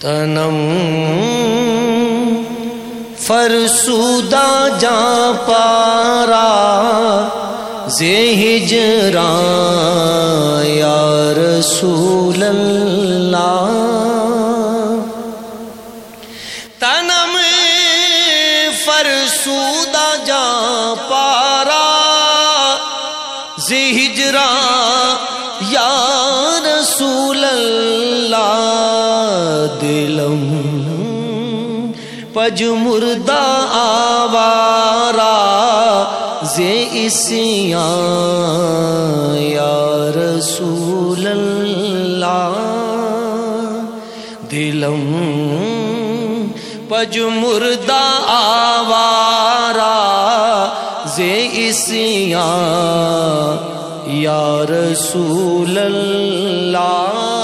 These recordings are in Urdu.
تنم فرسودہ جا پارا یا رسول اللہ تنم فرسودہ جا پارا زہجرا یا رسول اللہ پج مردہ آوارا، زے اسیاں یا رسول اللہ۔ دلم پج مردہ آوارا، زے اسیاں یا رسول اللہ۔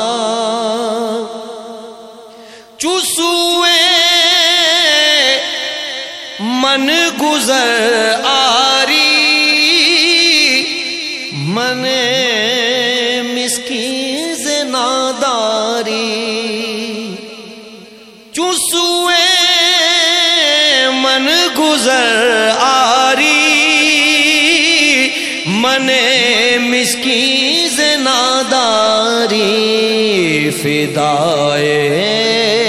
من گزر آری من مسکی ناداری چوسوے من گزر آری من مسکی ناداری فدائے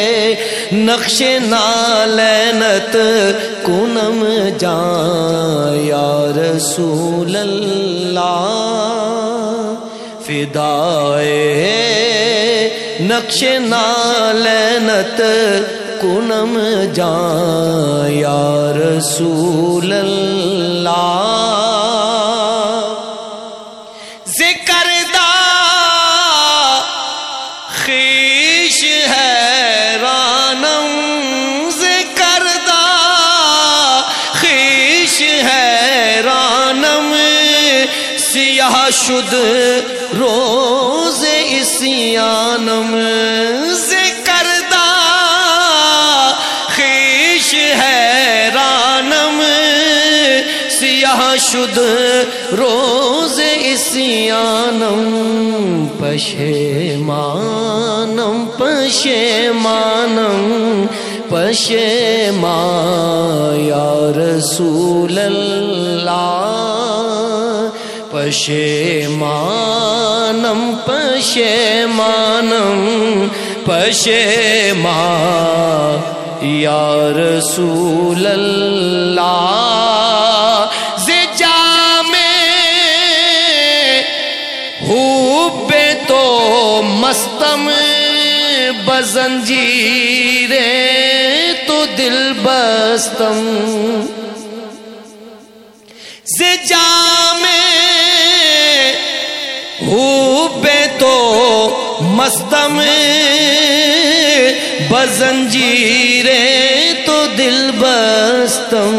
نقش نالینت کنم جان یا رسول اللہ فدائے نقش نالینت کنم جان یا رسول اللہ ذکر دا خیش ہے سیاہ شد روز اسیانم ذکر دا خیش ہے سیاہ شد روز اسیانم پشے مانم پشے مانم، پشے یا رسول اللہ۔ پشے مانم پشے مانم یا رسول اللہ بے تو مستم بزنجیر تو دل بستم جام بے مستم بزنجیر تو دل بستم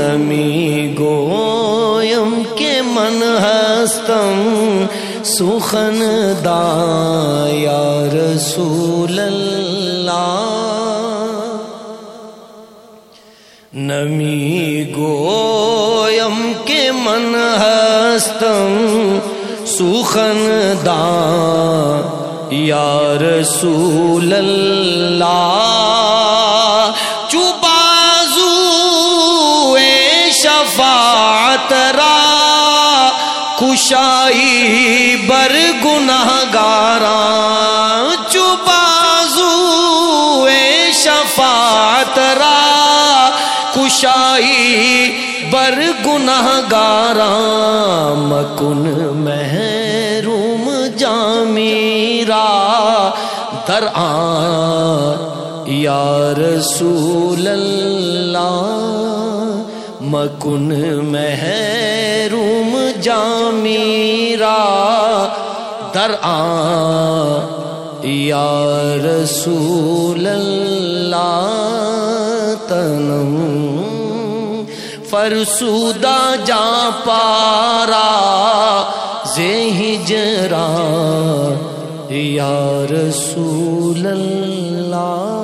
نمی گویم کے من ہستم سخن دا یا رسول اللہ نمی گویم کے من ہستم سخن دا، یا رسول اللہ چوبازو شفاعت را، کشائی بر گناہ گارا چوبازو شفاعت را، کشائی بر گناہ گارا مکن در یا رسول اللہ، مکن محروم جامیرا در آن یا رسول اللہ، تنم فرسودہ جا پارا زہ ہجرا۔ یا رسول اللہ